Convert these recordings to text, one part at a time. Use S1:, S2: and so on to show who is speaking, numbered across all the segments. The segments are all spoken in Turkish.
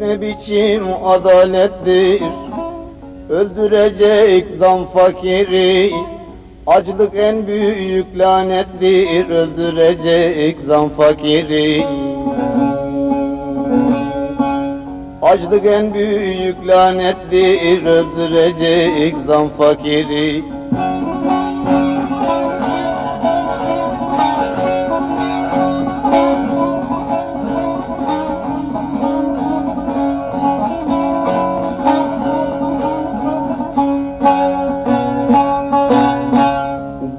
S1: Ne biçim adalettir? Öldürecek zam fakiri Açlık en büyük lanettir. Öldürecek zam fakiri. Açlık en büyük lanettir. Öldürecek zam fakiri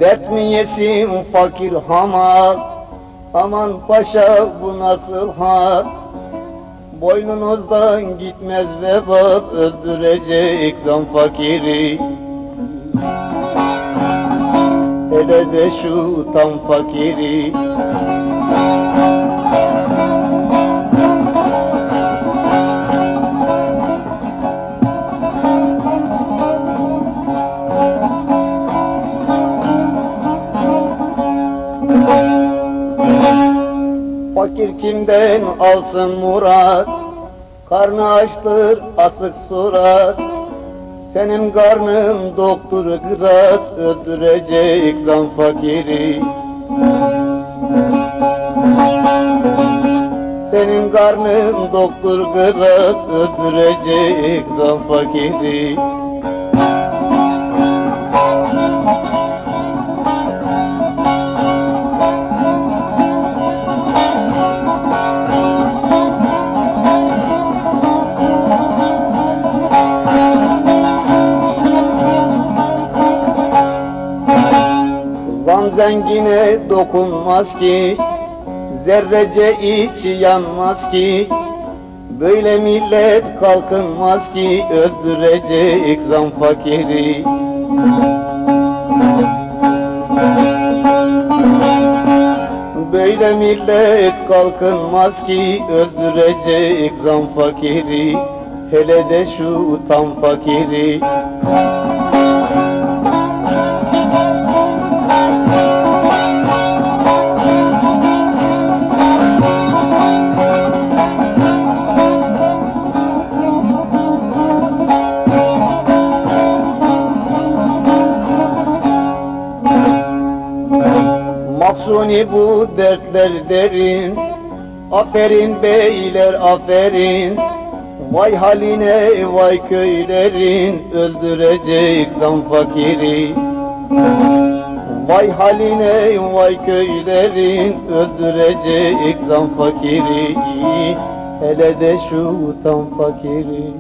S1: Dert mi yesin fakir hama Aman paşa bu nasıl hal Boynunuzdan gitmez vebal Öldürecek zam fakiri. Hele de şu tam fakiri Fakir kimden alsın murat. Karnı açtır asık surat. Senin karnın doktor kırat Öldürecek zam fakiri. Senin karnın doktor kırat Öldürecek zam fakiri zengine dokunmaz ki Zerrece içi yanmaz ki Böyle millet kalkınmaz ki Öldürecek zam fakiri. Böyle millet kalkınmaz ki Öldürecek zam fakiri. Hele de şu tam fakiri Mahzuni bu dertler derin. Aferin beyler aferin. Vay haline vay köylerin. Öldürecek zam fakiri. Vay haline vay köylerin. Öldürecek zam fakiri. Hele de şu tam fakiri